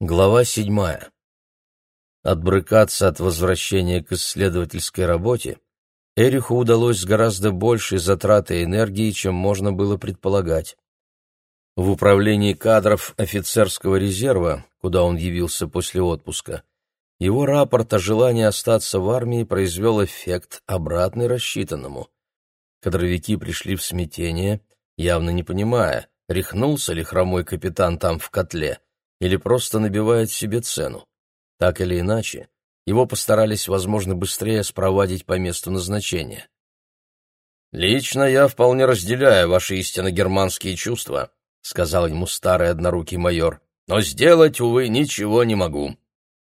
Глава седьмая. Отбрыкаться от возвращения к исследовательской работе Эриху удалось с гораздо большей затратой энергии, чем можно было предполагать. В управлении кадров офицерского резерва, куда он явился после отпуска, его рапорт о желании остаться в армии произвел эффект, обратный рассчитанному. Кадровики пришли в смятение, явно не понимая, рехнулся ли хромой капитан там в котле — или просто набивает себе цену. Так или иначе, его постарались, возможно, быстрее спровадить по месту назначения. «Лично я вполне разделяю ваши истинно германские чувства», — сказал ему старый однорукий майор, «но сделать, увы, ничего не могу.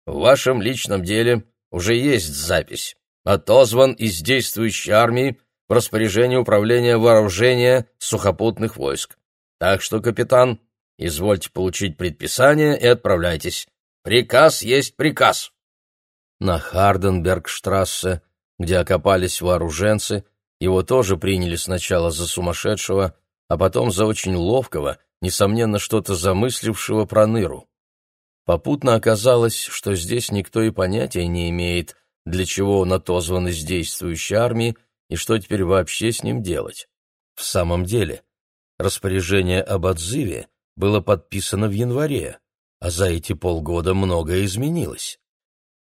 В вашем личном деле уже есть запись. Отозван из действующей армии в распоряжение управления вооружения сухопутных войск. Так что, капитан, Извольте получить предписание и отправляйтесь. Приказ есть приказ. На Харденбергштрассе, где окопались вооруженцы, его тоже приняли сначала за сумасшедшего, а потом за очень ловкого, несомненно, что-то замыслившего проныру. Попутно оказалось, что здесь никто и понятия не имеет, для чего он отозван из действующей армии и что теперь вообще с ним делать. В самом деле, распоряжение об отзыве было подписано в январе, а за эти полгода многое изменилось.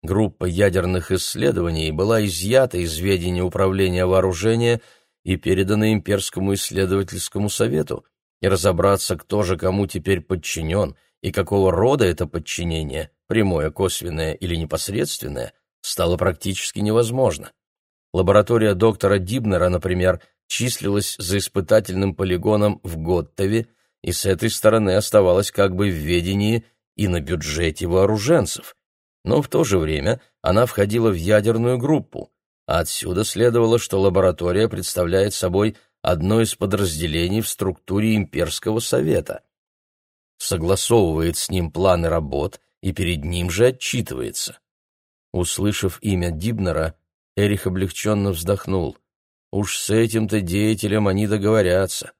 Группа ядерных исследований была изъята из ведения управления вооружения и передана Имперскому исследовательскому совету, и разобраться, кто же кому теперь подчинен и какого рода это подчинение, прямое, косвенное или непосредственное, стало практически невозможно. Лаборатория доктора Дибнера, например, числилась за испытательным полигоном в Готтове и с этой стороны оставалась как бы в ведении и на бюджете вооруженцев. Но в то же время она входила в ядерную группу, а отсюда следовало, что лаборатория представляет собой одно из подразделений в структуре имперского совета. Согласовывает с ним планы работ и перед ним же отчитывается. Услышав имя Дибнера, Эрих облегченно вздохнул. Уж с этим-то деятелем они договорятся.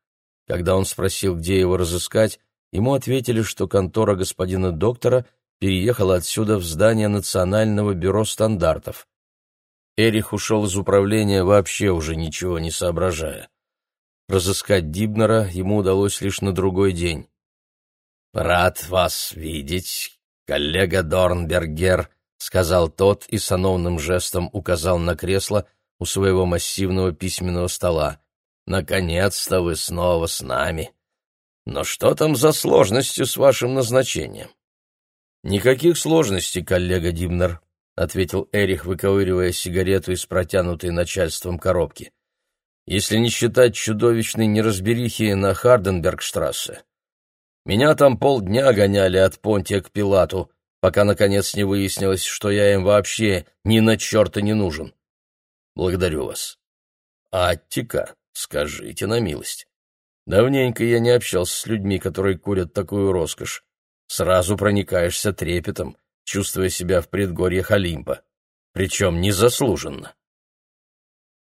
Когда он спросил, где его разыскать, ему ответили, что контора господина доктора переехала отсюда в здание Национального бюро стандартов. Эрих ушел из управления, вообще уже ничего не соображая. Разыскать Дибнера ему удалось лишь на другой день. «Рад вас видеть, коллега Дорнбергер», — сказал тот и сановным жестом указал на кресло у своего массивного письменного стола. Наконец-то вы снова с нами. Но что там за сложности с вашим назначением? Никаких сложностей, коллега Димнер, ответил Эрих, выковыривая сигарету из протянутой начальством коробки. Если не считать чудовищной неразберихи на Харденбергштрассе. Меня там полдня гоняли от Понтия к Пилату, пока наконец не выяснилось, что я им вообще ни на черта не нужен. Благодарю вас. Аттика, Скажите на милость. Давненько я не общался с людьми, которые курят такую роскошь. Сразу проникаешься трепетом, чувствуя себя в предгорьях Олимпа. Причем незаслуженно.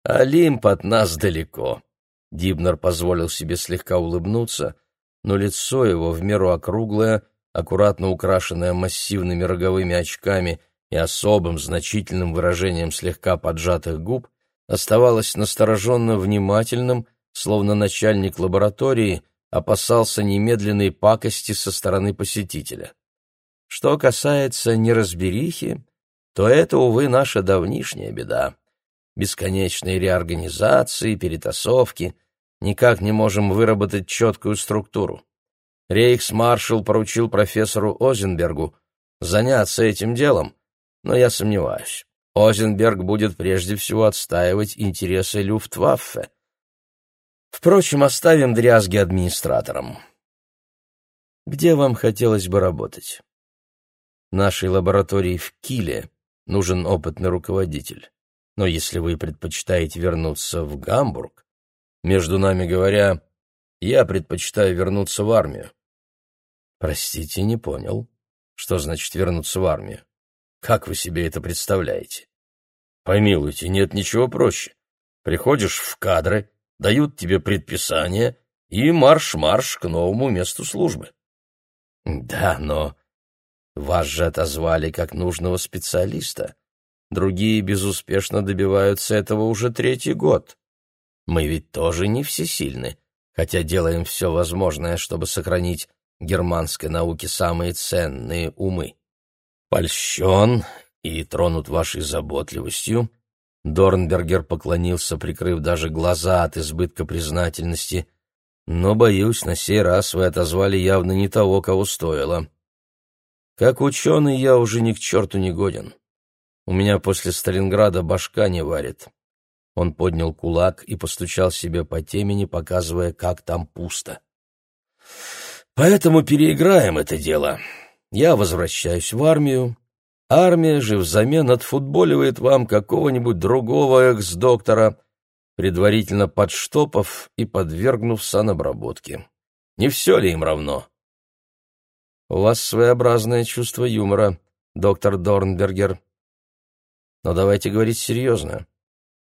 Олимп от нас далеко. Дибнер позволил себе слегка улыбнуться, но лицо его, в меру округлое, аккуратно украшенное массивными роговыми очками и особым значительным выражением слегка поджатых губ, оставалось настороженно внимательным, словно начальник лаборатории опасался немедленной пакости со стороны посетителя. Что касается неразберихи, то это, увы, наша давнишняя беда. Бесконечные реорганизации, перетасовки, никак не можем выработать четкую структуру. Рейхсмаршал поручил профессору Озенбергу заняться этим делом, но я сомневаюсь. Озенберг будет прежде всего отстаивать интересы Люфтваффе. Впрочем, оставим дрязги администраторам. Где вам хотелось бы работать? Нашей лаборатории в Киле нужен опытный руководитель. Но если вы предпочитаете вернуться в Гамбург, между нами говоря, я предпочитаю вернуться в армию. Простите, не понял. Что значит вернуться в армию? Как вы себе это представляете? Помилуйте, нет ничего проще. Приходишь в кадры, дают тебе предписание и марш-марш к новому месту службы. Да, но... Вас же отозвали как нужного специалиста. Другие безуспешно добиваются этого уже третий год. Мы ведь тоже не всесильны, хотя делаем все возможное, чтобы сохранить германской науке самые ценные умы. Польщен и тронут вашей заботливостью, Дорнбергер поклонился, прикрыв даже глаза от избытка признательности. «Но, боюсь, на сей раз вы отозвали явно не того, кого стоило. Как ученый я уже ни к черту не годен. У меня после Сталинграда башка не варит». Он поднял кулак и постучал себе по темени, показывая, как там пусто. «Поэтому переиграем это дело. Я возвращаюсь в армию, Армия же взамен отфутболивает вам какого-нибудь другого экс-доктора, предварительно подштопав и подвергнув санобработке. Не все ли им равно? У вас своеобразное чувство юмора, доктор Дорнбергер. Но давайте говорить серьезно.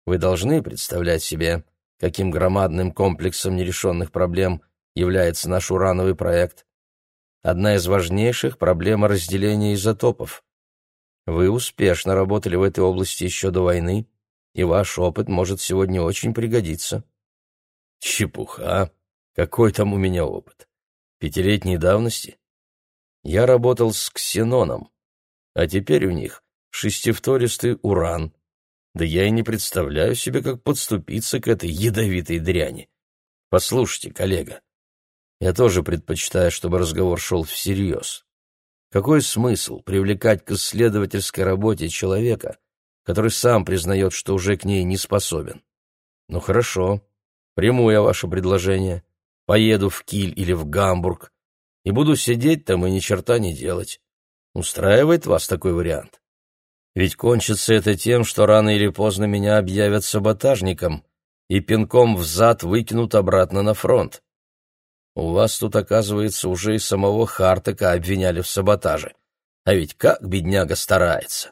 Вы должны представлять себе, каким громадным комплексом нерешенных проблем является наш урановый проект. Одна из важнейших — проблема разделения изотопов. Вы успешно работали в этой области еще до войны, и ваш опыт может сегодня очень пригодиться. Чепуха. Какой там у меня опыт? Пятилетней давности? Я работал с ксеноном, а теперь у них шестифтористый уран. Да я и не представляю себе, как подступиться к этой ядовитой дряни. Послушайте, коллега, я тоже предпочитаю, чтобы разговор шел всерьез. Какой смысл привлекать к исследовательской работе человека, который сам признает, что уже к ней не способен? Ну хорошо, приму я ваше предложение, поеду в Киль или в Гамбург и буду сидеть там и ни черта не делать. Устраивает вас такой вариант? Ведь кончится это тем, что рано или поздно меня объявят саботажником и пинком в зад выкинут обратно на фронт. У вас тут, оказывается, уже и самого Хартека обвиняли в саботаже. А ведь как бедняга старается!»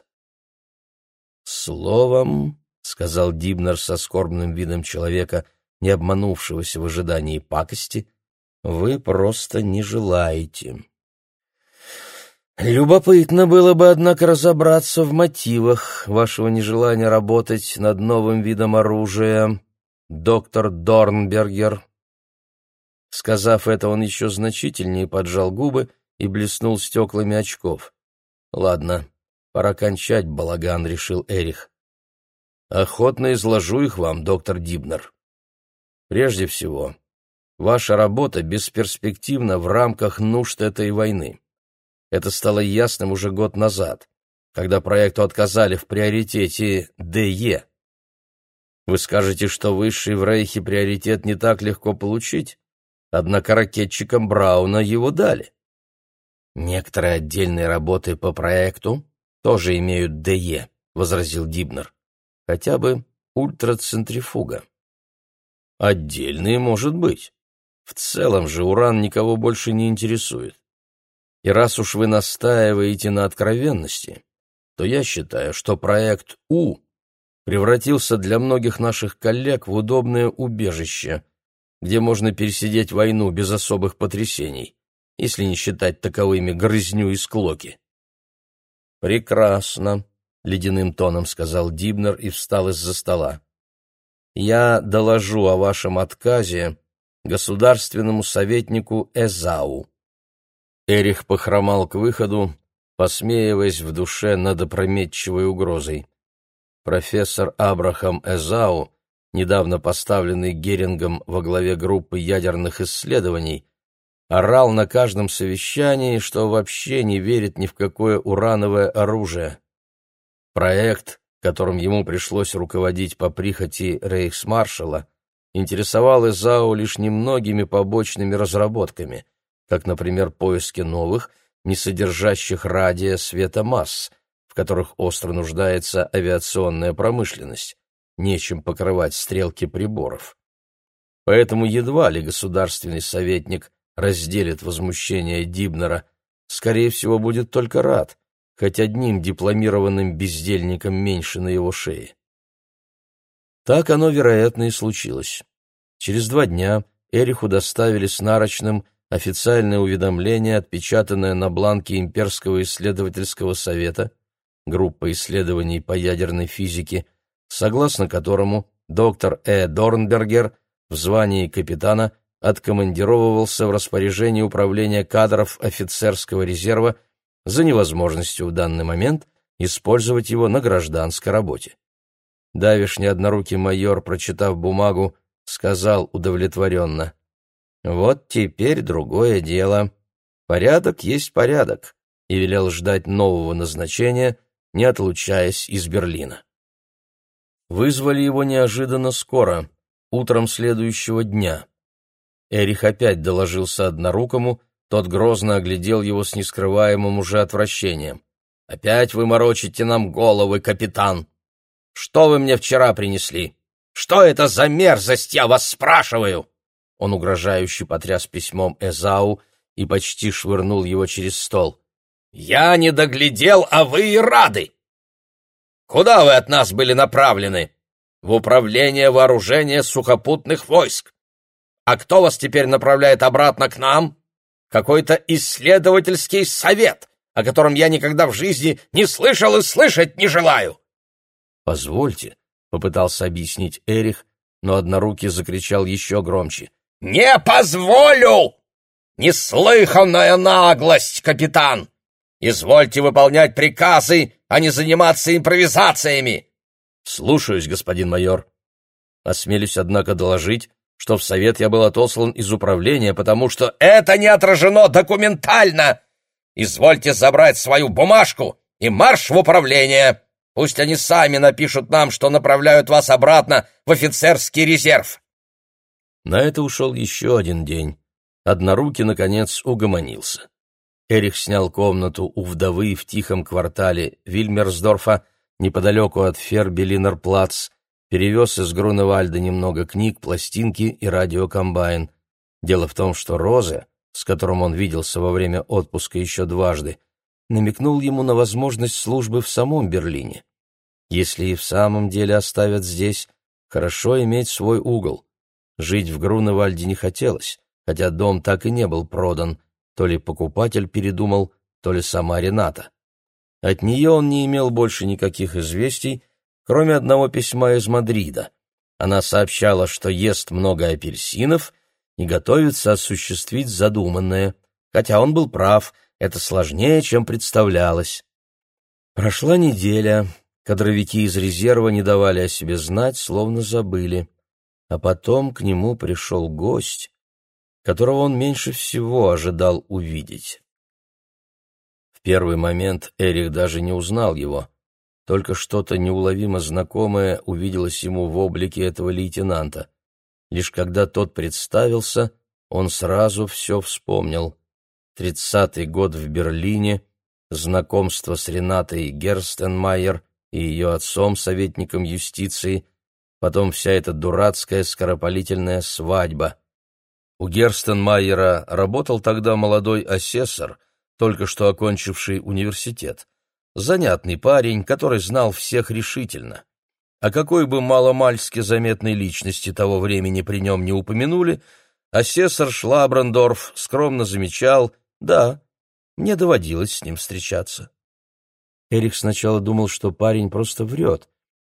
«Словом, — сказал Дибнер со скорбным видом человека, не обманувшегося в ожидании пакости, — вы просто не желаете». Любопытно было бы, однако, разобраться в мотивах вашего нежелания работать над новым видом оружия, доктор Дорнбергер. Сказав это, он еще значительнее поджал губы и блеснул стеклами очков. «Ладно, пора кончать, балаган», — решил Эрих. «Охотно изложу их вам, доктор Дибнер. Прежде всего, ваша работа бесперспективна в рамках нужд этой войны. Это стало ясным уже год назад, когда проекту отказали в приоритете ДЕ. Вы скажете, что высший в Рейхе приоритет не так легко получить? Однако ракетчикам Брауна его дали. Некоторые отдельные работы по проекту тоже имеют ДЕ, возразил Дибнер. Хотя бы ультрацентрифуга. Отдельные, может быть. В целом же уран никого больше не интересует. И раз уж вы настаиваете на откровенности, то я считаю, что проект У превратился для многих наших коллег в удобное убежище — где можно пересидеть войну без особых потрясений, если не считать таковыми грызню и склоки. «Прекрасно», — ледяным тоном сказал Дибнер и встал из-за стола. «Я доложу о вашем отказе государственному советнику Эзау». Эрих похромал к выходу, посмеиваясь в душе над опрометчивой угрозой. Профессор Абрахам Эзау недавно поставленный Герингом во главе группы ядерных исследований, орал на каждом совещании, что вообще не верит ни в какое урановое оружие. Проект, которым ему пришлось руководить по прихоти рейхсмаршала, интересовал Изау лишь немногими побочными разработками, как, например, поиски новых, не содержащих радия света масс, в которых остро нуждается авиационная промышленность нечем покрывать стрелки приборов. Поэтому едва ли государственный советник разделит возмущение Дибнера, скорее всего, будет только рад, хоть одним дипломированным бездельником меньше на его шее. Так оно, вероятно, и случилось. Через два дня Эриху доставили с нарочным официальное уведомление, отпечатанное на бланке Имперского исследовательского совета, группа исследований по ядерной физике, согласно которому доктор Э. Дорнбергер в звании капитана откомандировывался в распоряжение управления кадров офицерского резерва за невозможностью в данный момент использовать его на гражданской работе. Давишний однорукий майор, прочитав бумагу, сказал удовлетворенно, «Вот теперь другое дело. Порядок есть порядок», и велел ждать нового назначения, не отлучаясь из Берлина. Вызвали его неожиданно скоро, утром следующего дня. Эрих опять доложился однорукому, тот грозно оглядел его с нескрываемым уже отвращением. «Опять вы морочите нам головы, капитан! Что вы мне вчера принесли? Что это за мерзость, я вас спрашиваю?» Он угрожающе потряс письмом Эзау и почти швырнул его через стол. «Я не доглядел, а вы и рады! Куда вы от нас были направлены? В управление вооружения сухопутных войск. А кто вас теперь направляет обратно к нам? Какой-то исследовательский совет, о котором я никогда в жизни не слышал и слышать не желаю. Позвольте, попытался объяснить Эрих, но однорукий закричал еще громче. Не позволю! Неслыханная наглость, капитан! Извольте выполнять приказы, а не заниматься импровизациями. Слушаюсь, господин майор. Осмелюсь, однако, доложить, что в совет я был отослан из управления, потому что это не отражено документально. Извольте забрать свою бумажку и марш в управление. Пусть они сами напишут нам, что направляют вас обратно в офицерский резерв. На это ушел еще один день. Однорукий, наконец, угомонился. Эрих снял комнату у вдовы в тихом квартале Вильмерсдорфа, неподалеку от Фербелинерплац, перевез из Груневальда немного книг, пластинки и радиокомбайн. Дело в том, что Розе, с которым он виделся во время отпуска еще дважды, намекнул ему на возможность службы в самом Берлине. Если и в самом деле оставят здесь, хорошо иметь свой угол. Жить в Груневальде не хотелось, хотя дом так и не был продан, то ли покупатель передумал, то ли сама Рената. От нее он не имел больше никаких известий, кроме одного письма из Мадрида. Она сообщала, что ест много апельсинов и готовится осуществить задуманное, хотя он был прав, это сложнее, чем представлялось. Прошла неделя, кадровики из резерва не давали о себе знать, словно забыли. А потом к нему пришел гость, которого он меньше всего ожидал увидеть. В первый момент Эрих даже не узнал его — только что-то неуловимо знакомое увиделось ему в облике этого лейтенанта. Лишь когда тот представился, он сразу все вспомнил. Тридцатый год в Берлине, знакомство с Ренатой Герстенмайер и ее отцом, советником юстиции, потом вся эта дурацкая скоропалительная свадьба. У Герстенмайера работал тогда молодой асессор, только что окончивший университет. Занятный парень, который знал всех решительно. О какой бы маломальски заметной личности того времени при нем не упомянули, асессор Шлабрандорф скромно замечал, да, мне доводилось с ним встречаться. Эрик сначала думал, что парень просто врет,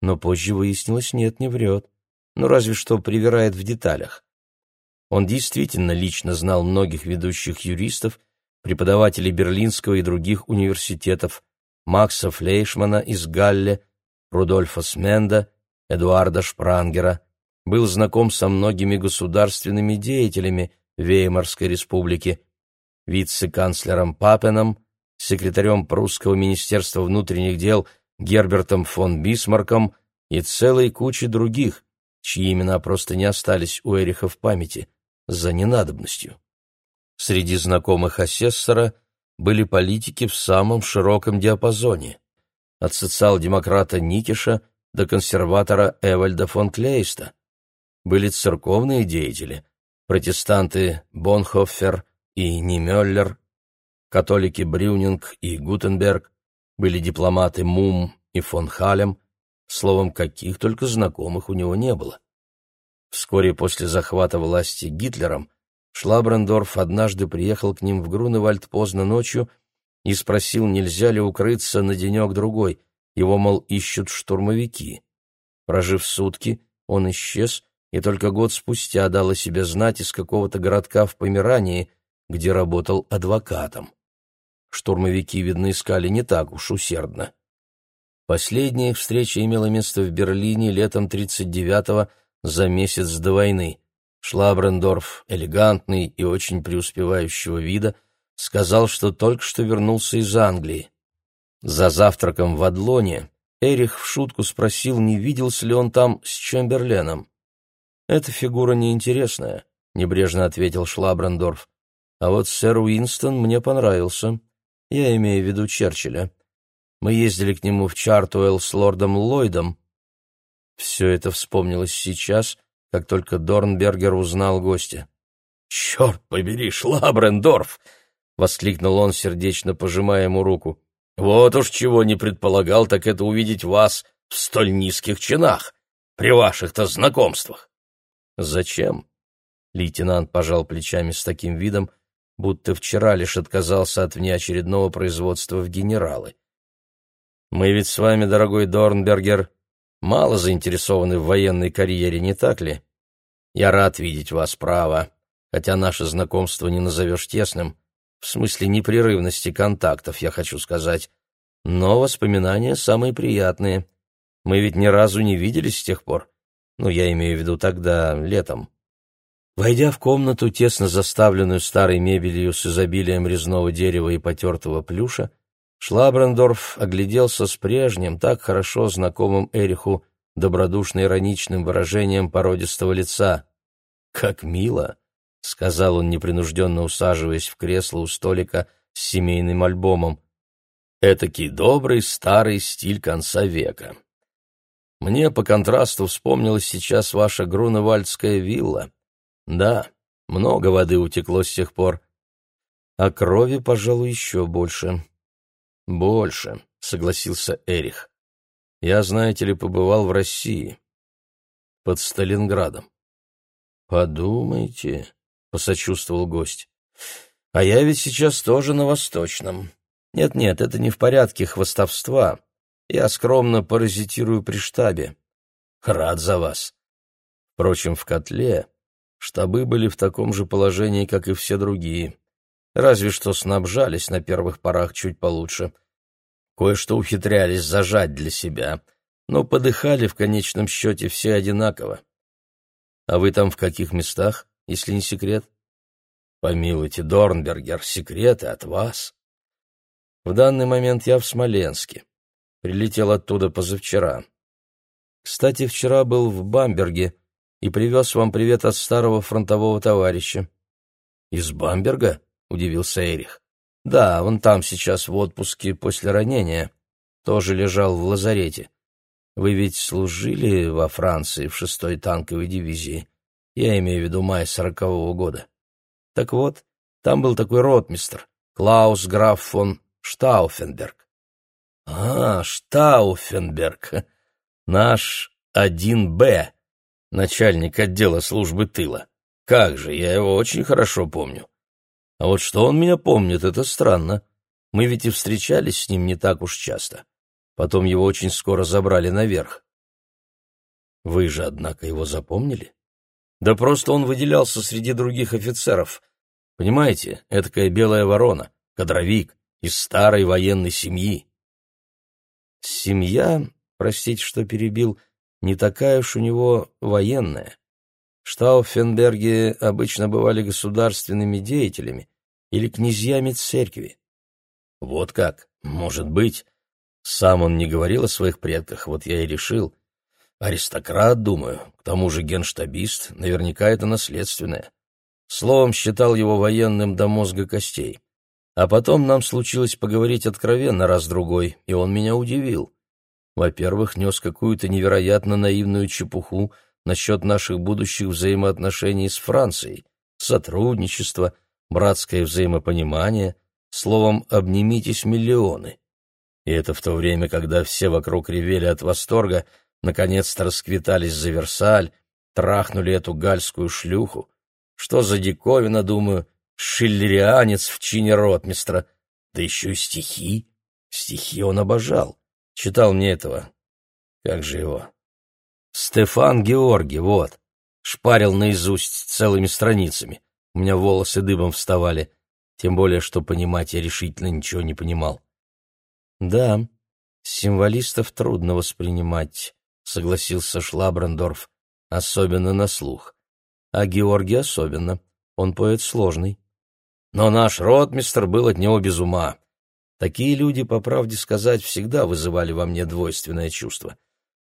но позже выяснилось, нет, не врет, ну разве что привирает в деталях. Он действительно лично знал многих ведущих юристов, преподавателей Берлинского и других университетов, Макса Флейшмана из Галле, Рудольфа Сменда, Эдуарда Шпрангера, был знаком со многими государственными деятелями Веймарской республики, вице-канцлером Папеном, секретарем Прусского министерства внутренних дел Гербертом фон Бисмарком и целой кучей других, чьи имена просто не остались у Эриха в памяти за ненадобностью. Среди знакомых асессора – были политики в самом широком диапазоне, от социал-демократа Никиша до консерватора Эвальда фон Клейста. Были церковные деятели, протестанты Бонхоффер и Немеллер, католики Брюнинг и Гутенберг, были дипломаты Мум и фон Халем, словом, каких только знакомых у него не было. Вскоре после захвата власти Гитлером Шлабрендорф однажды приехал к ним в Груневальд поздно ночью и спросил, нельзя ли укрыться на денек-другой. Его, мол, ищут штурмовики. Прожив сутки, он исчез, и только год спустя дал о себе знать из какого-то городка в Померании, где работал адвокатом. Штурмовики, видно, искали не так уж усердно. Последняя встреча имела место в Берлине летом 39-го, за месяц до войны. Шлабрендорф, элегантный и очень преуспевающего вида, сказал, что только что вернулся из Англии. За завтраком в Адлоне Эрих в шутку спросил, не виделся ли он там с Чемберленом. «Эта фигура неинтересная», — небрежно ответил Шлабрендорф. «А вот сэр Уинстон мне понравился. Я имею в виду Черчилля. Мы ездили к нему в Чартуэлл с лордом Ллойдом». Все это вспомнилось сейчас, как только Дорнбергер узнал гостя. «Черт побери, Шлабрендорф!» — воскликнул он, сердечно пожимая ему руку. Вот уж чего не предполагал, так это увидеть вас в столь низких чинах, при ваших-то знакомствах. Зачем? Лейтенант пожал плечами с таким видом, будто вчера лишь отказался от внеочередного производства в генералы. Мы ведь с вами, дорогой Дорнбергер, мало заинтересованы в военной карьере, не так ли? Я рад видеть вас, право, хотя наше знакомство не назовешь тесным в смысле непрерывности контактов, я хочу сказать. Но воспоминания самые приятные. Мы ведь ни разу не виделись с тех пор. Ну, я имею в виду тогда, летом. Войдя в комнату, тесно заставленную старой мебелью с изобилием резного дерева и потертого плюша, Шлабрендорф огляделся с прежним, так хорошо знакомым Эриху, добродушно-ироничным выражением породистого лица. «Как мило!» — сказал он, непринужденно усаживаясь в кресло у столика с семейным альбомом. «Этакий добрый старый стиль конца века. Мне по контрасту вспомнилась сейчас ваша Груневальдская вилла. Да, много воды утекло с тех пор. А крови, пожалуй, еще больше». «Больше», — согласился Эрих. «Я, знаете ли, побывал в России. Под Сталинградом». «Подумайте», — посочувствовал гость. «А я ведь сейчас тоже на Восточном. Нет-нет, это не в порядке хвостовства. Я скромно паразитирую при штабе. Рад за вас. Впрочем, в котле штабы были в таком же положении, как и все другие. Разве что снабжались на первых порах чуть получше. Кое-что ухитрялись зажать для себя, но подыхали в конечном счете все одинаково. А вы там в каких местах? если не секрет? Помилуйте, Дорнбергер, секреты от вас. В данный момент я в Смоленске. Прилетел оттуда позавчера. Кстати, вчера был в Бамберге и привез вам привет от старого фронтового товарища. Из Бамберга? Удивился Эрих. Да, он там сейчас в отпуске после ранения. Тоже лежал в лазарете. Вы ведь служили во Франции в шестой танковой дивизии? Я имею в виду май сорокового года. Так вот, там был такой ротмистр, Клаус граф фон Штауфенберг. А, Штауфенберг, наш 1Б, начальник отдела службы тыла. Как же, я его очень хорошо помню. А вот что он меня помнит, это странно. Мы ведь и встречались с ним не так уж часто. Потом его очень скоро забрали наверх. Вы же, однако, его запомнили? Да просто он выделялся среди других офицеров. Понимаете, этакая белая ворона, кадровик, из старой военной семьи. Семья, простите, что перебил, не такая уж у него военная. Штауфенберги обычно бывали государственными деятелями или князьями церкви. Вот как, может быть. Сам он не говорил о своих предках, вот я и решил — Аристократ, думаю, к тому же генштабист, наверняка это наследственное. Словом, считал его военным до мозга костей. А потом нам случилось поговорить откровенно раз-другой, и он меня удивил. Во-первых, нес какую-то невероятно наивную чепуху насчет наших будущих взаимоотношений с Францией, сотрудничество, братское взаимопонимание, словом, обнимитесь миллионы. И это в то время, когда все вокруг ревели от восторга, наконец-то расквитались за Версаль, трахнули эту гальскую шлюху. Что за диковина, думаю, шиллерианец в чине ротмистра. Да еще и стихи. Стихи он обожал. Читал мне этого. Как же его? Стефан Георги, вот. Шпарил наизусть целыми страницами. У меня волосы дыбом вставали. Тем более, что понимать я решительно ничего не понимал. Да, символистов трудно воспринимать, согласился Шлабрендорф, особенно на слух. А Георгий особенно. Он поэт сложный. Но наш ротмистр был от него без ума. Такие люди, по правде сказать, всегда вызывали во мне двойственное чувство.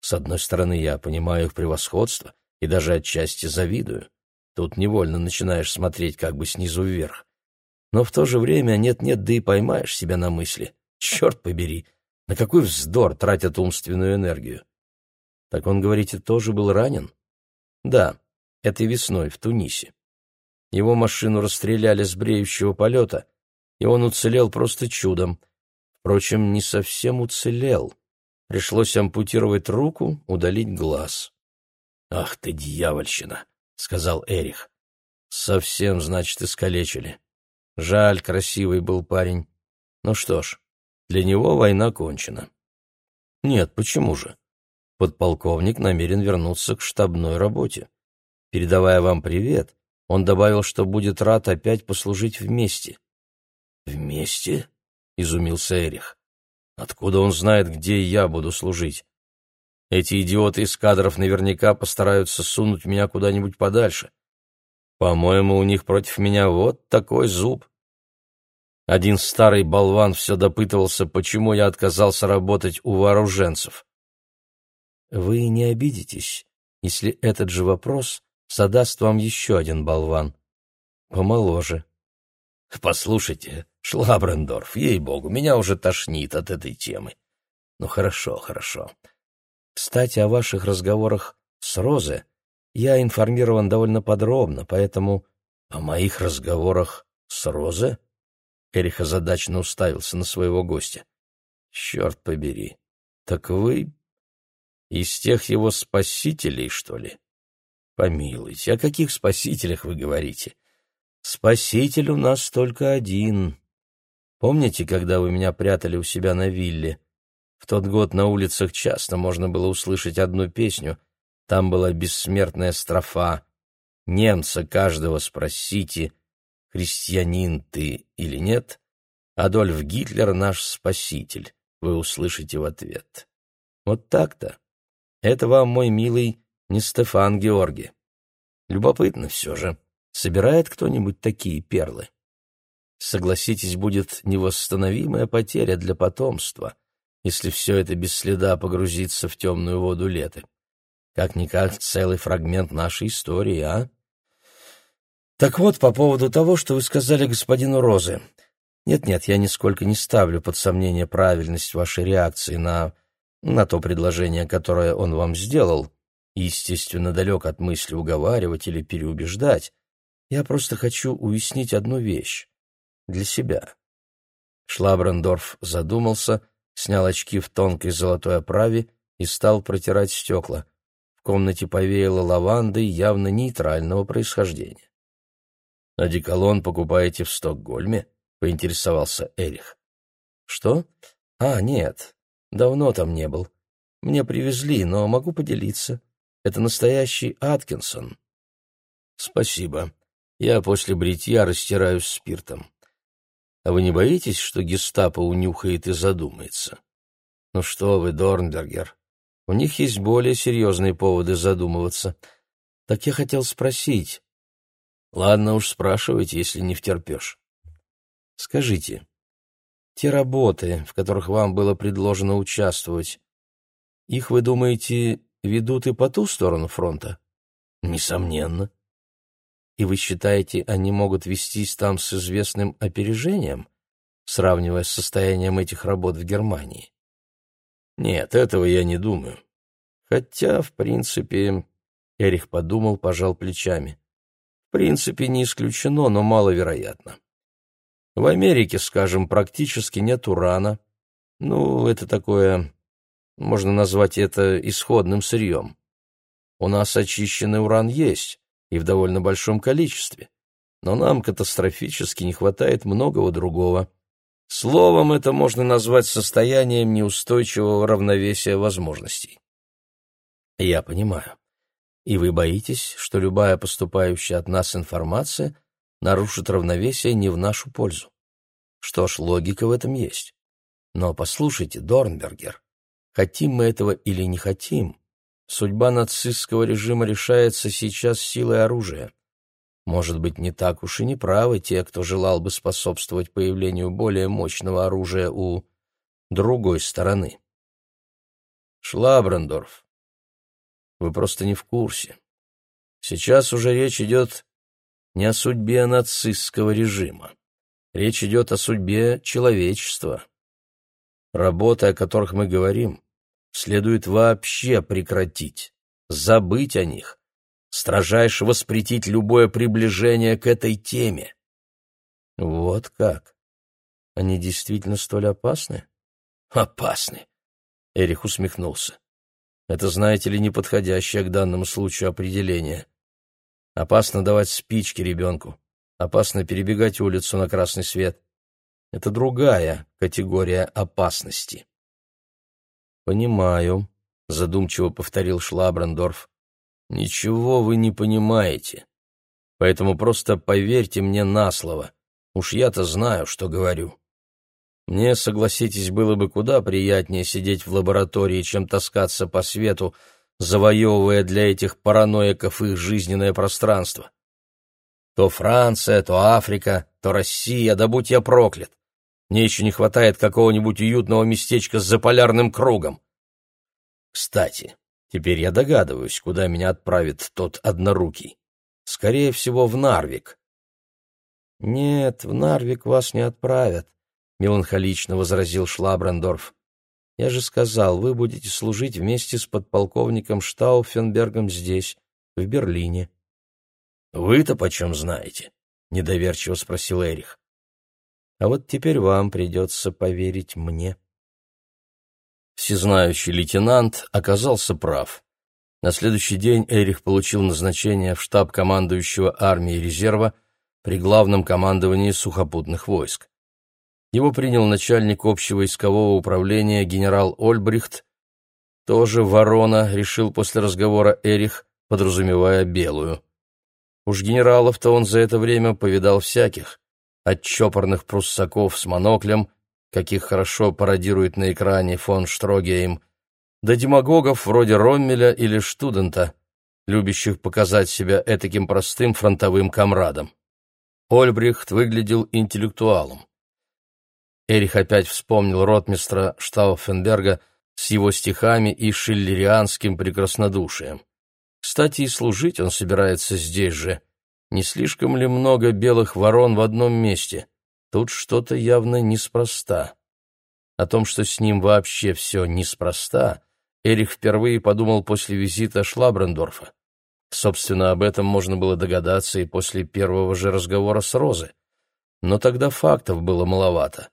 С одной стороны, я понимаю их превосходство и даже отчасти завидую. Тут невольно начинаешь смотреть как бы снизу вверх. Но в то же время нет-нет, да и поймаешь себя на мысли. Черт побери, на какой вздор тратят умственную энергию. Так он, говорите, тоже был ранен? Да, этой весной в Тунисе. Его машину расстреляли с бреющего полета — и он уцелел просто чудом. Впрочем, не совсем уцелел. Пришлось ампутировать руку, удалить глаз. «Ах ты, дьявольщина!» — сказал Эрих. «Совсем, значит, искалечили. Жаль, красивый был парень. Ну что ж, для него война кончена». «Нет, почему же? Подполковник намерен вернуться к штабной работе. Передавая вам привет, он добавил, что будет рад опять послужить вместе. «Вместе?» — изумился Эрих. «Откуда он знает, где я буду служить? Эти идиоты из кадров наверняка постараются сунуть меня куда-нибудь подальше. По-моему, у них против меня вот такой зуб». Один старый болван все допытывался, почему я отказался работать у вооруженцев. «Вы не обидитесь, если этот же вопрос задаст вам еще один болван, помоложе». «Послушайте, Шлабрендорф, ей-богу, меня уже тошнит от этой темы. Ну хорошо, хорошо. Кстати, о ваших разговорах с Розе я информирован довольно подробно, поэтому... О моих разговорах с Розе? Эрих озадаченно уставился на своего гостя. Черт побери, так вы из тех его спасителей, что ли? Помилуйте, о каких спасителях вы говорите? Спаситель у нас только один Помните, когда вы меня прятали у себя на вилле? В тот год на улицах часто можно было услышать одну песню. Там была бессмертная строфа. «Немца каждого спросите, христианин ты или нет? Адольф Гитлер наш спаситель», вы услышите в ответ. Вот так-то. Это вам, мой милый, не Стефан Георги. Любопытно все же. Собирает кто-нибудь такие перлы? Согласитесь, будет невосстановимая потеря для потомства, если все это без следа погрузится в темную воду лета. Как-никак целый фрагмент нашей истории, а? Так вот, по поводу того, что вы сказали господину Розе. Нет-нет, я нисколько не ставлю под сомнение правильность вашей реакции на... на то предложение, которое он вам сделал, естественно, далек от мысли уговаривать или переубеждать. Я просто хочу уяснить одну вещь для себя. Шлабрендорф задумался, снял очки в тонкой золотой оправе и стал протирать стекла. В комнате повеяло лавандой явно нейтрального происхождения. «Одеколон покупаете в Стокгольме?» — поинтересовался Эрих. «Что? А, нет, давно там не был. Мне привезли, но могу поделиться. Это настоящий Аткинсон». «Спасибо. Я после бритья растираюсь спиртом. А вы не боитесь, что гестапо унюхает и задумается? Ну что вы, Дорнбергер, у них есть более серьезные поводы задумываться. Так я хотел спросить. Ладно уж, спрашивайте, если не втерпешь. Скажите, те работы, в которых вам было предложено участвовать, их, вы думаете, ведут и по ту сторону фронта? Несомненно. И вы считаете, они могут вестись там с известным опережением, сравнивая с состоянием этих работ в Германии? Нет, этого я не думаю. Хотя, в принципе, Эрих подумал, пожал плечами. В принципе, не исключено, но маловероятно. В Америке, скажем, практически нет урана. Ну, это такое, можно назвать это исходным сырьем. У нас очищенный уран есть, и в довольно большом количестве. Но нам катастрофически не хватает многого другого. Словом, это можно назвать состоянием неустойчивого равновесия возможностей. Я понимаю. И вы боитесь, что любая поступающая от нас информация нарушит равновесие не в нашу пользу. Что ж, логика в этом есть. Но послушайте, Дорнбергер, хотим мы этого или не хотим, судьба нацистского режима решается сейчас силой оружия. Может быть, не так уж и не правы те, кто желал бы способствовать появлению более мощного оружия у другой стороны. Шлабрендорф, вы просто не в курсе. Сейчас уже речь идет не о судьбе нацистского режима. Речь идет о судьбе человечества. Работы, о которых мы говорим, следует вообще прекратить, забыть о них, строжайше воспретить любое приближение к этой теме. Вот как? Они действительно столь опасны? Опасны. Эрих усмехнулся. Это, знаете ли, неподходящее к данному случаю определение. Опасно давать спички ребенку. Опасно перебегать улицу на красный свет. Это другая категория опасности. «Понимаю», — задумчиво повторил Шлабрандорф. «Ничего вы не понимаете. Поэтому просто поверьте мне на слово. Уж я-то знаю, что говорю. Мне, согласитесь, было бы куда приятнее сидеть в лаборатории, чем таскаться по свету, завоевывая для этих параноиков их жизненное пространство. То Франция, то Африка, то Россия, да будь я проклят. Мне еще не хватает какого-нибудь уютного местечка с заполярным кругом. Кстати, теперь я догадываюсь, куда меня отправит тот однорукий. Скорее всего, в Нарвик. Нет, в Нарвик вас не отправят. — меланхолично возразил Шлабрандорф. «Я же сказал, вы будете служить вместе с подполковником Штауфенбергом здесь, в Берлине». «Вы-то почем знаете?» — недоверчиво спросил Эрих. «А вот теперь вам придется поверить мне». Всезнающий лейтенант оказался прав. На следующий день Эрих получил назначение в штаб командующего армией резерва при главном командовании сухопутных войск. Его принял начальник общего искового управления генерал Ольбрихт, тоже ворона, решил после разговора Эрих, подразумевая белую. Уж генералов-то он за это время повидал всяких, от чопорных пруссаков с моноклем, каких хорошо пародирует на экране фон Штрогейм, до демагогов вроде Роммеля или Штудента, любящих показать себя этаким простым фронтовым комрадом. Ольбрихт выглядел интеллектуалом. Эрих опять вспомнил ротмистра Штауфенберга с его стихами и шиллерианским прекраснодушием. Кстати, и служить он собирается здесь же. Не слишком ли много белых ворон в одном месте? Тут что-то явно неспроста. О том, что с ним вообще все неспроста, Эрих впервые подумал после визита Шлабрендорфа. Собственно, об этом можно было догадаться и после первого же разговора с Розой. Но тогда фактов было маловато.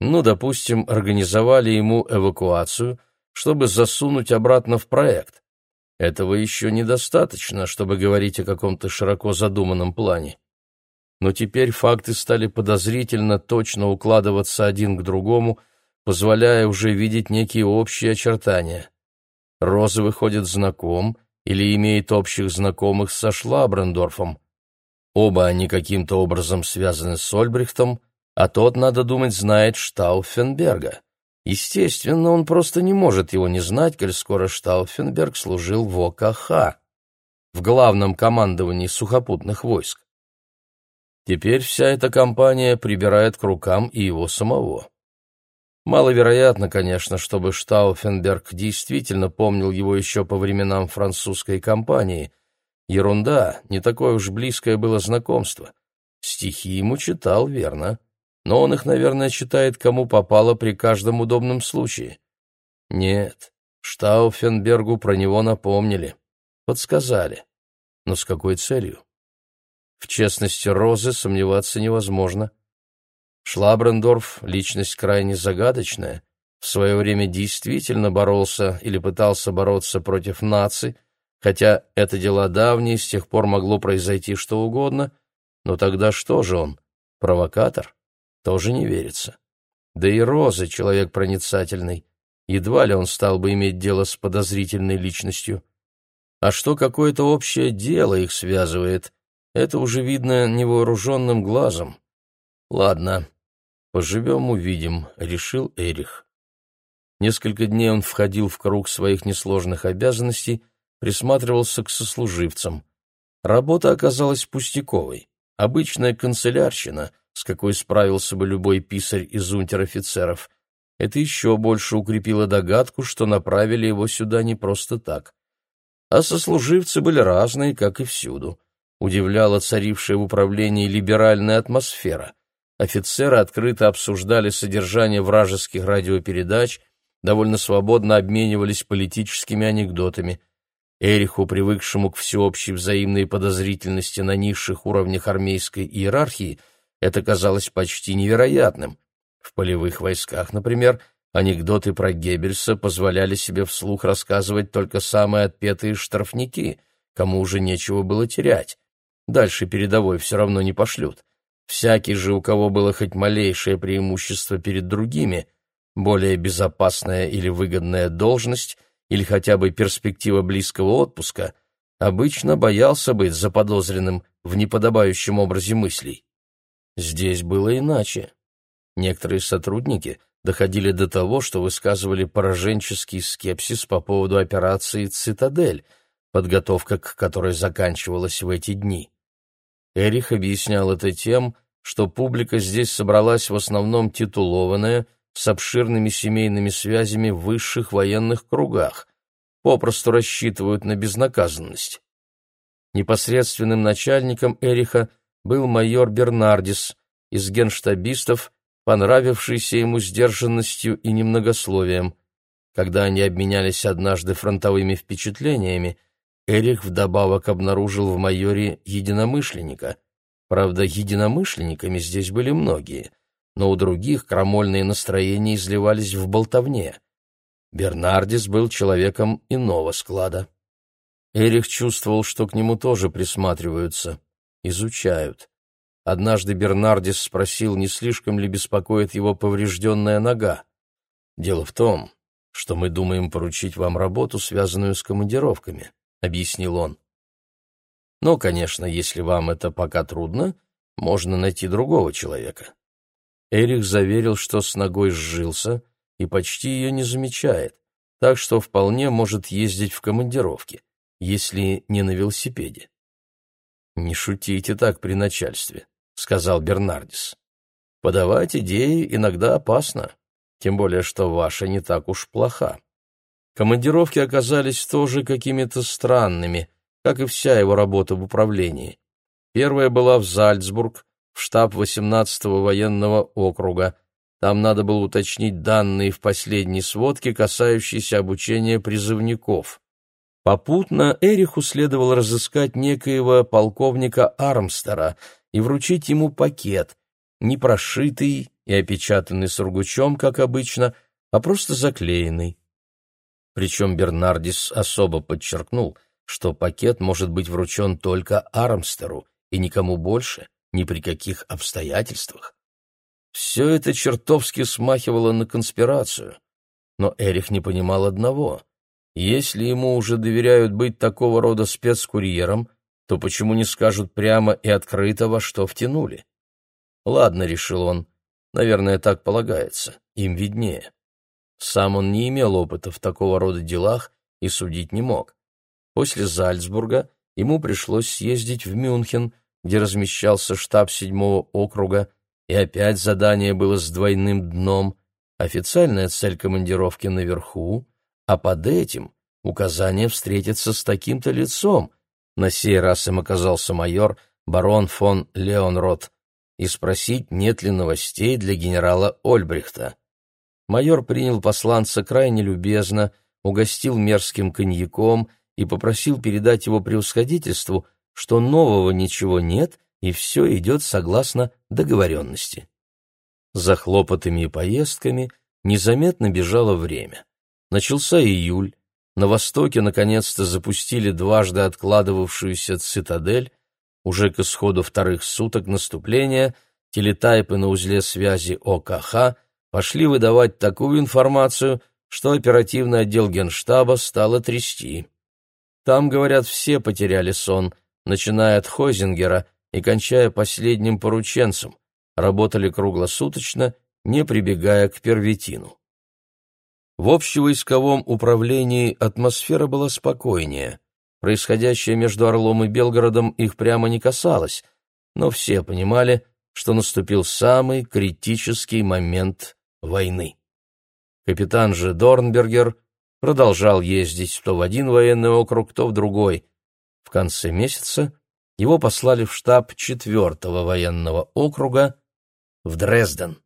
Ну, допустим, организовали ему эвакуацию, чтобы засунуть обратно в проект. Этого еще недостаточно, чтобы говорить о каком-то широко задуманном плане. Но теперь факты стали подозрительно точно укладываться один к другому, позволяя уже видеть некие общие очертания. Роза выходит знаком или имеет общих знакомых со Шлабрендорфом. Оба они каким-то образом связаны с Ольбрихтом, а тот, надо думать, знает Штауфенберга. Естественно, он просто не может его не знать, коль скоро Штауфенберг служил в ОКХ, в главном командовании сухопутных войск. Теперь вся эта компания прибирает к рукам и его самого. Маловероятно, конечно, чтобы Штауфенберг действительно помнил его еще по временам французской кампании. Ерунда, не такое уж близкое было знакомство. Стихи ему читал, верно но он их, наверное, читает кому попало при каждом удобном случае. Нет, Штауфенбергу про него напомнили, подсказали. Но с какой целью? В честности Розы сомневаться невозможно. Шлабрендорф — личность крайне загадочная, в свое время действительно боролся или пытался бороться против наций, Хотя это дела давние, с тех пор могло произойти что угодно, но тогда что же он, провокатор? Тоже не верится. Да и Роза человек проницательный. Едва ли он стал бы иметь дело с подозрительной личностью. А что какое-то общее дело их связывает, это уже видно невооруженным глазом. Ладно, поживем увидим, решил Эрих. Несколько дней он входил в круг своих несложных обязанностей, присматривался к сослуживцам. Работа оказалась пустяковой, обычная канцелярщина, с какой справился бы любой писарь из унтер-офицеров. Это еще больше укрепило догадку, что направили его сюда не просто так. А сослуживцы были разные, как и всюду. Удивляла царившая в управлении либеральная атмосфера. Офицеры открыто обсуждали содержание вражеских радиопередач, довольно свободно обменивались политическими анекдотами. Эриху, привыкшему к всеобщей взаимной подозрительности на низших уровнях армейской иерархии, это казалось почти невероятным. В полевых войсках, например, Анекдоты про Геббельса позволяли себе вслух рассказывать только самые отпетые штрафники, кому уже нечего было терять. Дальше передовой все равно не пошлют. Всякий же, у кого было хоть малейшее преимущество перед другими, более безопасная или выгодная должность или хотя бы перспектива близкого отпуска, обычно боялся быть заподозренным в неподобающем образе мыслей. Здесь было иначе. Некоторые сотрудники доходили до того, что высказывали пораженческий скепсис по поводу операции «Цитадель», подготовка к которой заканчивалась в эти дни. Эрих объяснял это тем, что публика здесь собралась в основном титулованная, с обширными семейными связями в высших военных кругах, попросту рассчитывают на безнаказанность. Непосредственным начальником Эриха был майор Бернардис из генштабистов, понравившийся ему сдержанностью и немногословием. Когда они обменялись однажды фронтовыми впечатлениями, Эрих вдобавок обнаружил в майоре единомышленника. Правда, единомышленниками здесь были многие, но у других крамольные настроения изливались в болтовне. Бернардис был человеком иного склада. Эрих чувствовал, что к нему тоже присматриваются, изучают. Однажды Бернардис спросил, не слишком ли беспокоит его поврежденная нога. «Дело в том, что мы думаем поручить вам работу, связанную с командировками», — объяснил он. «Но, конечно, если вам это пока трудно, можно найти другого человека». Эрих заверил, что с ногой сжился и почти ее не замечает, так что вполне может ездить в командировки, если не на велосипеде. «Не шутите так при начальстве», сказал Бернардис. Подавать идеи иногда опасно, тем более что ваша не так уж плоха. Командировки оказались тоже какими-то странными, как и вся его работа в управлении. Первая была в Зальцбург, в штаб 18-го военного округа. Там надо было уточнить данные в последней сводке, касающиеся обучения призывников. Попутно Эриху следовало разыскать некоего полковника Армстера — и вручить ему пакет, не прошитый и опечатанный сургучом, как обычно, а просто заклеенный. Причем Бернардис особо подчеркнул, что пакет может быть вручен только Армстеру и никому больше, ни при каких обстоятельствах. Все это чертовски смахивало на конспирацию. Но Эрих не понимал одного. Если ему уже доверяют быть такого рода спецкурьером, то почему не скажут прямо и открыто, во что втянули? Ладно, решил он, наверное, так полагается, им виднее. Сам он не имел опыта в такого рода делах и судить не мог. После Зальцбурга ему пришлось съездить в Мюнхен, где размещался штаб седьмого округа, и опять задание было с двойным дном, официальная цель командировки наверху, а под этим указание встретиться с таким-то лицом, на сей раз им оказался майор барон фон Леонрот, и спросить, нет ли новостей для генерала Ольбрихта. Майор принял посланца крайне любезно, угостил мерзким коньяком и попросил передать его превосходительству, что нового ничего нет и все идет согласно договоренности. За хлопотами и поездками незаметно бежало время. Начался июль, на востоке наконец-то запустили дважды откладывавшуюся цитадель, уже к исходу вторых суток наступления телетайпы на узле связи ОКХ пошли выдавать такую информацию, что оперативный отдел Генштаба стало трясти. Там, говорят, все потеряли сон, начиная от Хойзингера и кончая последним порученцем, работали круглосуточно, не прибегая к первитину. В общевойсковом управлении атмосфера была спокойнее. Происходящее между Орлом и Белгородом их прямо не касалось, но все понимали, что наступил самый критический момент войны. Капитан же Дорнбергер продолжал ездить то в один военный округ, то в другой. В конце месяца его послали в штаб четвертого военного округа в Дрезден.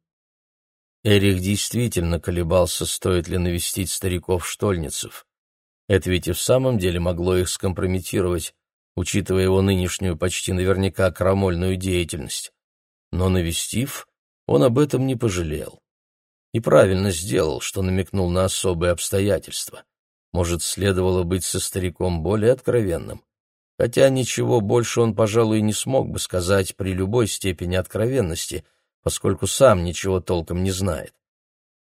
Эрих действительно колебался, стоит ли навестить стариков-штольницев. Это ведь и в самом деле могло их скомпрометировать, учитывая его нынешнюю почти наверняка крамольную деятельность. Но навестив, он об этом не пожалел. И правильно сделал, что намекнул на особые обстоятельства. Может, следовало быть со стариком более откровенным. Хотя ничего больше он, пожалуй, не смог бы сказать при любой степени откровенности, поскольку сам ничего толком не знает.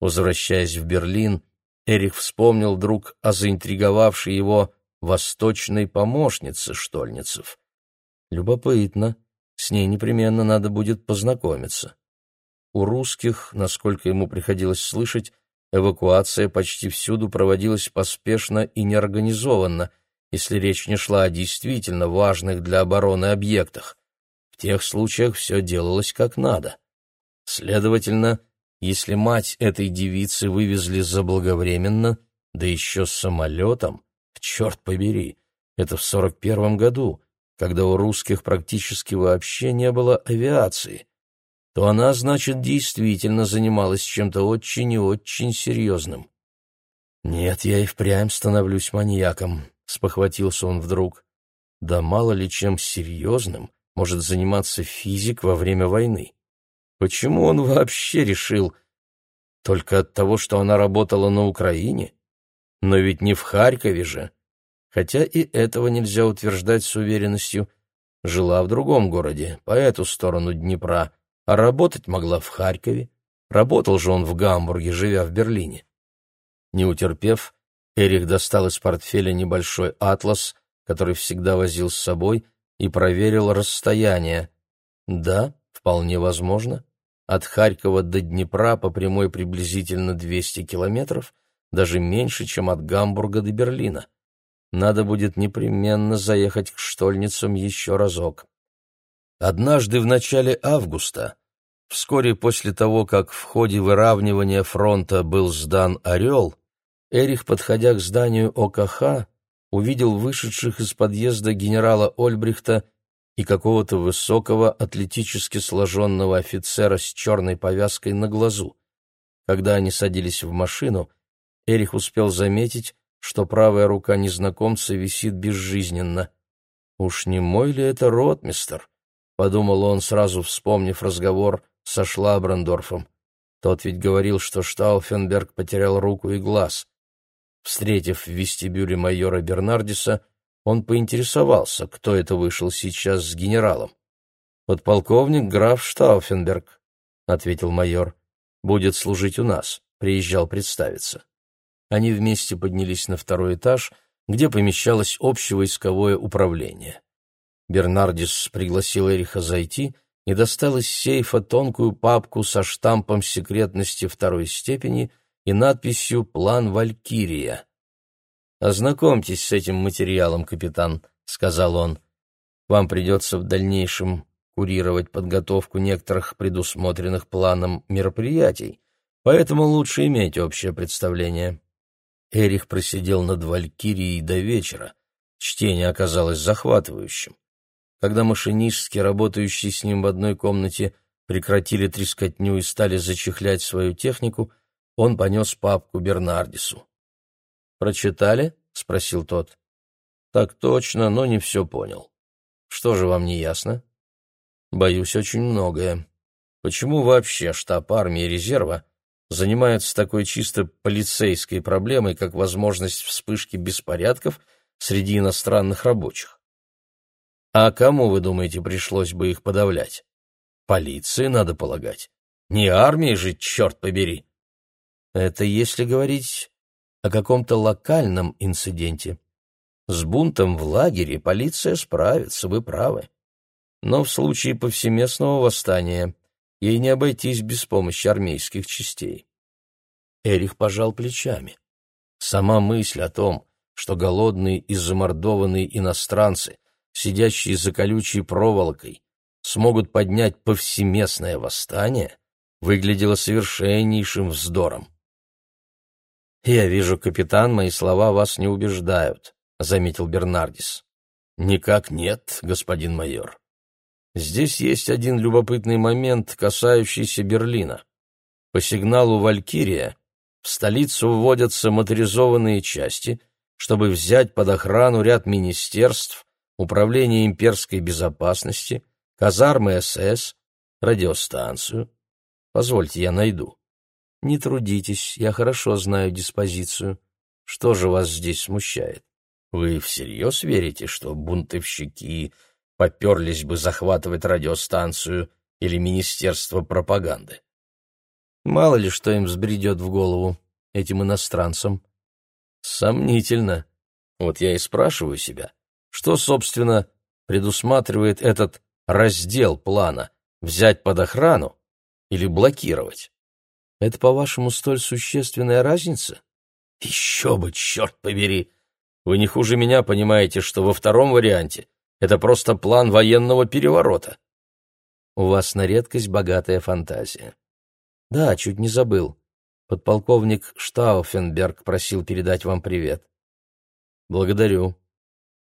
Возвращаясь в Берлин, Эрих вспомнил вдруг о заинтриговавшей его восточной помощнице Штольницев. Любопытно, с ней непременно надо будет познакомиться. У русских, насколько ему приходилось слышать, эвакуация почти всюду проводилась поспешно и неорганизованно, если речь не шла о действительно важных для обороны объектах. В тех случаях все делалось как надо. Следовательно, если мать этой девицы вывезли заблаговременно, да еще с самолетом, черт побери, это в сорок первом году, когда у русских практически вообще не было авиации, то она, значит, действительно занималась чем-то очень и очень серьезным. «Нет, я и впрямь становлюсь маньяком», — спохватился он вдруг. «Да мало ли чем серьезным может заниматься физик во время войны. Почему он вообще решил? Только от того, что она работала на Украине? Но ведь не в Харькове же. Хотя и этого нельзя утверждать с уверенностью. Жила в другом городе, по эту сторону Днепра, а работать могла в Харькове. Работал же он в Гамбурге, живя в Берлине. Не утерпев, Эрих достал из портфеля небольшой атлас, который всегда возил с собой, и проверил расстояние. Да, вполне возможно. От Харькова до Днепра по прямой приблизительно 200 километров, даже меньше, чем от Гамбурга до Берлина. Надо будет непременно заехать к штольницам еще разок. Однажды в начале августа, вскоре после того, как в ходе выравнивания фронта был сдан «Орел», Эрих, подходя к зданию ОКХ, увидел вышедших из подъезда генерала Ольбрихта и какого-то высокого, атлетически сложенного офицера с черной повязкой на глазу. Когда они садились в машину, Эрих успел заметить, что правая рука незнакомца висит безжизненно. «Уж не мой ли это ротмистер?» — подумал он, сразу вспомнив разговор со Шлабрандорфом. Тот ведь говорил, что Штауфенберг потерял руку и глаз. Встретив в вестибюле майора Бернардиса, он поинтересовался, кто это вышел сейчас с генералом. «Подполковник граф Штауфенберг», — ответил майор. «Будет служить у нас», — приезжал представиться. Они вместе поднялись на второй этаж, где помещалось общевойсковое управление. Бернардис пригласил Эриха зайти и достал из сейфа тонкую папку со штампом секретности второй степени и надписью «План Валькирия». «Ознакомьтесь с этим материалом, капитан», — сказал он. «Вам придется в дальнейшем курировать подготовку некоторых предусмотренных планом мероприятий, поэтому лучше иметь общее представление». Эрих просидел над Валькирией до вечера. Чтение оказалось захватывающим. Когда машинистки, работающие с ним в одной комнате, прекратили трескотню и стали зачехлять свою технику, он понес папку Бернардису. «Прочитали?» — спросил тот. «Так точно, но не все понял. Что же вам не ясно?» «Боюсь, очень многое. Почему вообще штаб армии резерва занимаются такой чисто полицейской проблемой, как возможность вспышки беспорядков среди иностранных рабочих. А кому, вы думаете, пришлось бы их подавлять? Полиции, надо полагать. Не армии же, черт побери. Это если говорить о каком-то локальном инциденте. С бунтом в лагере полиция справится, вы правы. Но в случае повсеместного восстания ей не обойтись без помощи армейских частей. Эрих пожал плечами. Сама мысль о том, что голодные и замордованные иностранцы, сидящие за колючей проволокой, смогут поднять повсеместное восстание, выглядела совершеннейшим вздором. «Я вижу, капитан, мои слова вас не убеждают», — заметил Бернардис. «Никак нет, господин майор. Здесь есть один любопытный момент, касающийся Берлина. По сигналу «Валькирия» в столицу вводятся моторизованные части, чтобы взять под охрану ряд министерств, управление имперской безопасности, казармы СС, радиостанцию. Позвольте, я найду. Не трудитесь, я хорошо знаю диспозицию. Что же вас здесь смущает? Вы всерьез верите, что бунтовщики поперлись бы захватывать радиостанцию или Министерство пропаганды. Мало ли что им взбредет в голову, этим иностранцам. Сомнительно. Вот я и спрашиваю себя, что, собственно, предусматривает этот раздел плана — взять под охрану или блокировать? Это, по-вашему, столь существенная разница? Еще бы, черт побери! Вы не хуже меня понимаете, что во втором варианте это просто план военного переворота. У вас на редкость богатая фантазия. Да, чуть не забыл. Подполковник Штауфенберг просил передать вам привет. Благодарю.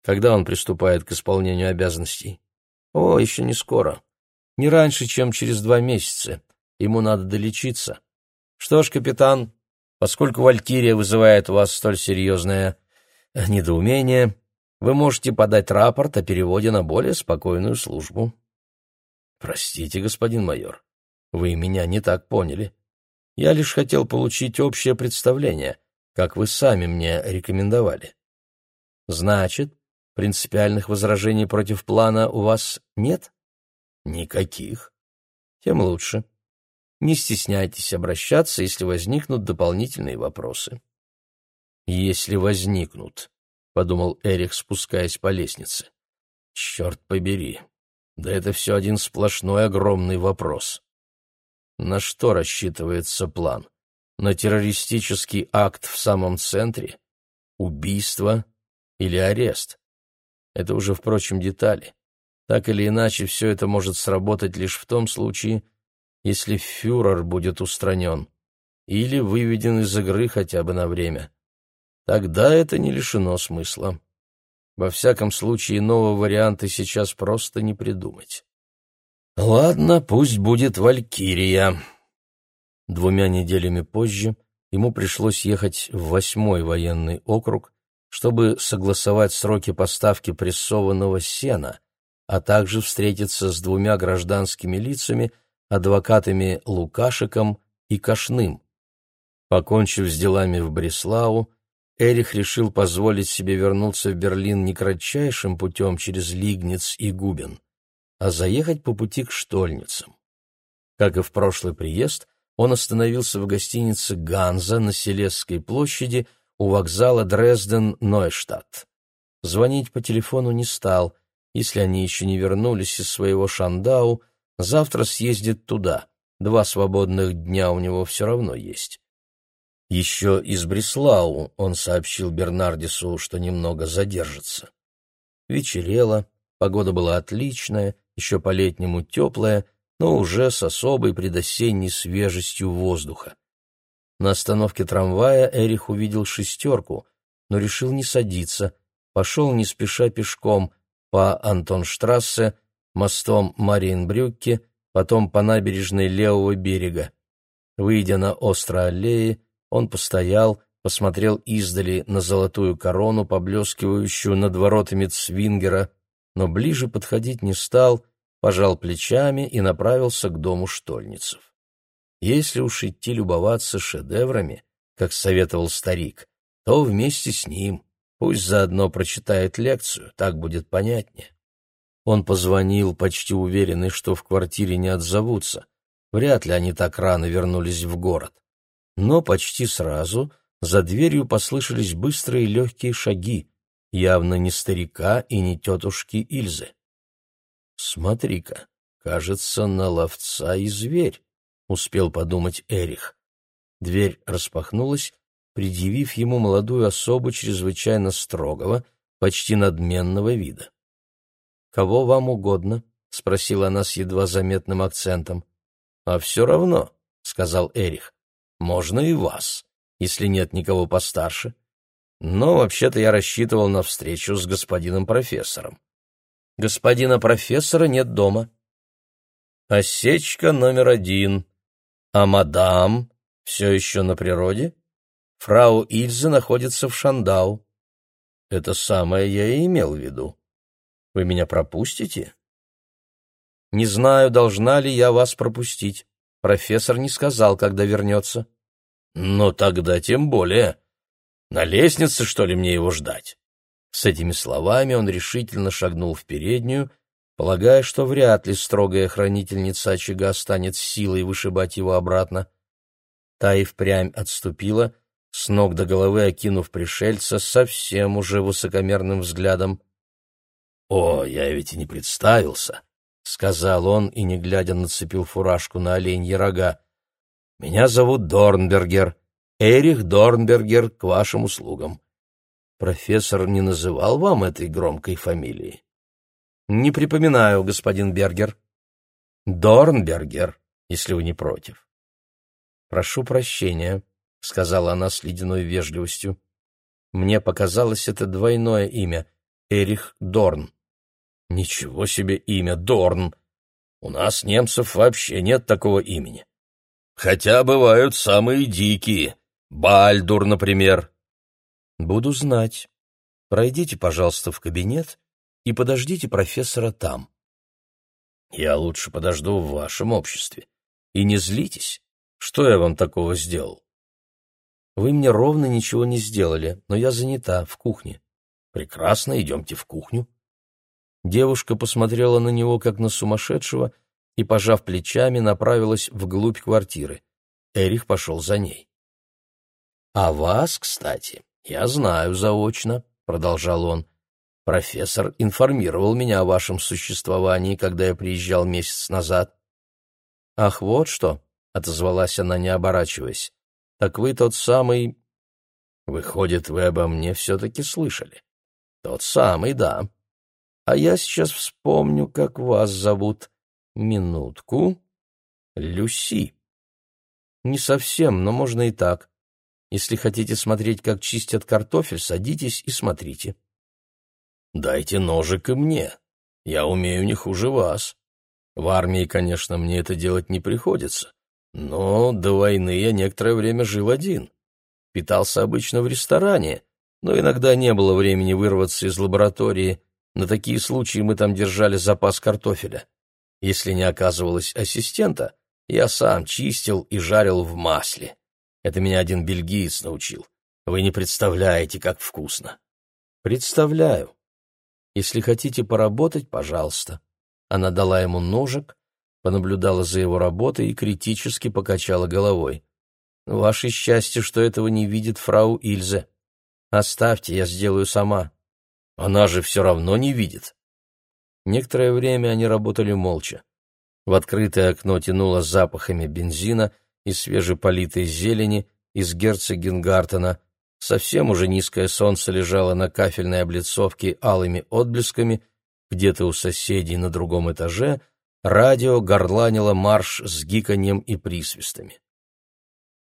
Когда он приступает к исполнению обязанностей? О, еще не скоро. Не раньше, чем через два месяца. Ему надо долечиться. Что ж, капитан, поскольку Валькирия вызывает у вас столь серьезное недоумение, вы можете подать рапорт о переводе на более спокойную службу. Простите, господин майор, вы меня не так поняли. Я лишь хотел получить общее представление, как вы сами мне рекомендовали. Значит, принципиальных возражений против плана у вас нет? Никаких. Тем лучше. Не стесняйтесь обращаться, если возникнут дополнительные вопросы. Если возникнут, подумал Эрих, спускаясь по лестнице. Черт побери, да это все один сплошной огромный вопрос. На что рассчитывается план? На террористический акт в самом центре? Убийство или арест? Это уже, впрочем, детали. Так или иначе, все это может сработать лишь в том случае, если фюрер будет устранен или выведен из игры хотя бы на время тогда это не лишено смысла. Во всяком случае, нового варианта сейчас просто не придумать. Ладно, пусть будет Валькирия. Двумя неделями позже ему пришлось ехать в восьмой военный округ, чтобы согласовать сроки поставки прессованного сена, а также встретиться с двумя гражданскими лицами, адвокатами Лукашиком и Кашным. Покончив с делами в Бреслау, Эрих решил позволить себе вернуться в Берлин не кратчайшим путем через Лигниц и Губин, а заехать по пути к Штольницам. Как и в прошлый приезд, он остановился в гостинице «Ганза» на Селесской площади у вокзала Дрезден-Нойштадт. Звонить по телефону не стал, если они еще не вернулись из своего Шандау, завтра съездит туда, два свободных дня у него все равно есть. Еще из Бреслау он сообщил Бернардису, что немного задержится. Вечерело, погода была отличная, еще по-летнему теплая, но уже с особой предосенней свежестью воздуха. На остановке трамвая Эрих увидел шестерку, но решил не садиться, пошел не спеша пешком по Антонштрассе, мостом Мариенбрюкке, потом по набережной левого берега. Выйдя на острой аллее, он постоял, посмотрел издали на золотую корону, поблескивающую над воротами Цвингера, но ближе подходить не стал, пожал плечами и направился к дому штольницев. Если уж идти любоваться шедеврами, как советовал старик, то вместе с ним. Пусть заодно прочитает лекцию, так будет понятнее. Он позвонил, почти уверенный, что в квартире не отзовутся. Вряд ли они так рано вернулись в город. Но почти сразу за дверью послышались быстрые легкие шаги, явно не старика и не тетушки Ильзы. «Смотри-ка, кажется, на ловца и зверь», — успел подумать Эрих. Дверь распахнулась, предъявив ему молодую особу чрезвычайно строгого, почти надменного вида. «Кого вам угодно?» — спросила она с едва заметным акцентом. «А все равно», — сказал Эрих. «Можно и вас, если нет никого постарше. Но вообще-то я рассчитывал на встречу с господином профессором. Господина профессора нет дома. Осечка номер один. А мадам все еще на природе? Фрау Ильза находится в Шандау. Это самое я и имел в виду. Вы меня пропустите? Не знаю, должна ли я вас пропустить. Профессор не сказал, когда вернется. Но тогда тем более. На лестнице, что ли, мне его ждать? С этими словами он решительно шагнул в переднюю, полагая, что вряд ли строгая хранительница очага станет силой вышибать его обратно. Та и впрямь отступила, с ног до головы окинув пришельца совсем уже высокомерным взглядом. «О, я ведь и не представился», — сказал он и, не глядя, нацепил фуражку на оленьи рога. «Меня зовут Дорнбергер, Эрих Дорнбергер, к вашим услугам. Профессор не называл вам этой громкой фамилии? Не припоминаю, господин Бергер. Дорнбергер, если вы не против. Прошу прощения, сказала она с ледяной вежливостью. Мне показалось это двойное имя Эрих Дорн. Ничего себе имя Дорн. У нас немцев вообще нет такого имени. Хотя бывают самые дикие. Бальдур, например. Буду знать. Пройдите, пожалуйста, в кабинет и подождите профессора там. Я лучше подожду в вашем обществе. И не злитесь. Что я вам такого сделал? Вы мне ровно ничего не сделали, но я занята, в кухне. Прекрасно, идемте в кухню. Девушка посмотрела на него, как на сумасшедшего, и, пожав плечами, направилась вглубь квартиры. Эрих пошел за ней. — А вас, кстати, «Я знаю заочно», — продолжал он. «Профессор информировал меня о вашем существовании, когда я приезжал месяц назад». «Ах, вот что», — отозвалась она, не оборачиваясь. «Так вы тот самый...» «Выходит, вы обо мне все-таки слышали?» «Тот самый, да. А я сейчас вспомню, как вас зовут. Минутку. Люси». «Не совсем, но можно и так. Если хотите смотреть, как чистят картофель, садитесь и смотрите. Дайте ножик и мне. Я умею не хуже вас. В армии, конечно, мне это делать не приходится. Но до войны я некоторое время жил один. Питался обычно в ресторане, но иногда не было времени вырваться из лаборатории. На такие случаи мы там держали запас картофеля. Если не оказывалось ассистента, я сам чистил и жарил в масле. Это меня один бельгиец научил. Вы не представляете, как вкусно. Представляю. Если хотите поработать, пожалуйста. Она дала ему ножик, понаблюдала за его работой и критически покачала головой. Ваше счастье, что этого не видит фрау Ильзе. Оставьте, я сделаю сама. Она же все равно не видит. Некоторое время они работали молча. В открытое окно тянуло запахами бензина — из свежеполитой зелени, из Герцогенгартена. Совсем уже низкое солнце лежало на кафельной облицовке алыми отблесками, где-то у соседей на другом этаже радио горланило марш с гиканьем и присвистами.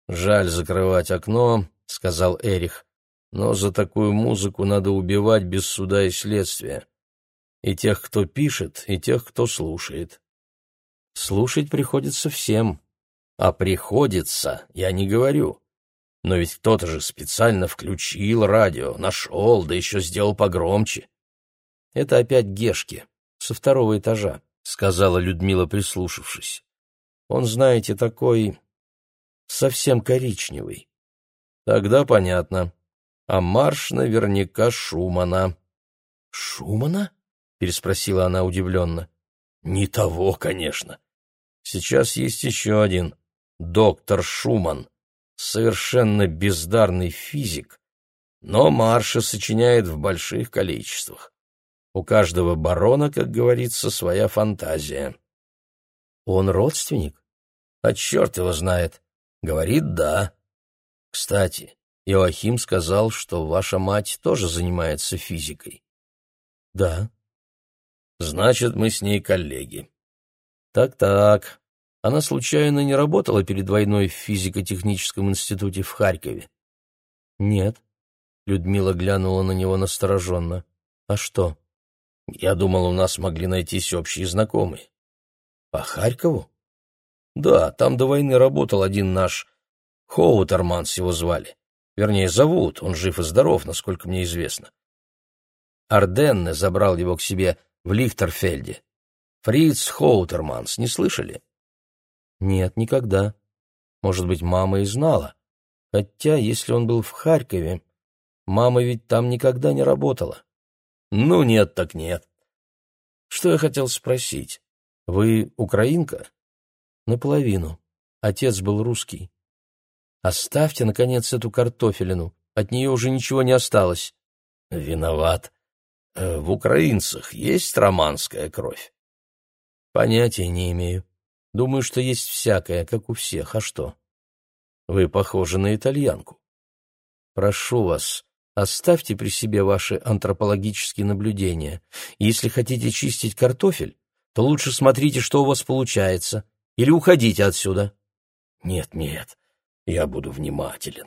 «Жаль закрывать окно», — сказал Эрих, — «но за такую музыку надо убивать без суда и следствия. И тех, кто пишет, и тех, кто слушает. Слушать приходится всем, а приходится, я не говорю. Но ведь кто-то же специально включил радио, нашел, да еще сделал погромче. Это опять Гешки, со второго этажа, — сказала Людмила, прислушавшись. Он, знаете, такой совсем коричневый. Тогда понятно. А марш наверняка Шумана. Шумана? переспросила она удивленно. Не того, конечно. Сейчас есть еще один. Доктор Шуман. Совершенно бездарный физик, но марши сочиняет в больших количествах. У каждого барона, как говорится, своя фантазия. Он родственник? А черт его знает. Говорит, да. Кстати, Иоахим сказал, что ваша мать тоже занимается физикой. Да. Значит, мы с ней коллеги. Так-так. Она случайно не работала перед войной в физико-техническом институте в Харькове? Нет. Людмила глянула на него настороженно. А что? Я думал, у нас могли найтись общие знакомые. По Харькову? Да, там до войны работал один наш Хоутерманс его звали. Вернее, зовут, он жив и здоров, насколько мне известно. Арденне забрал его к себе в Лихтерфельде. Фриц Хоутерманс, не слышали? Нет, никогда. Может быть, мама и знала. Хотя, если он был в Харькове, мама ведь там никогда не работала. Ну, нет так нет. Что я хотел спросить? Вы украинка? Наполовину. Отец был русский. Оставьте, наконец, эту картофелину. От нее уже ничего не осталось. Виноват. Э, в украинцах есть романская кровь? Понятия не имею. Думаю, что есть всякое, как у всех. А что? Вы похожи на итальянку. Прошу вас, Оставьте при себе ваши антропологические наблюдения. Если хотите чистить картофель, то лучше смотрите, что у вас получается, или уходите отсюда. Нет, нет, я буду внимателен.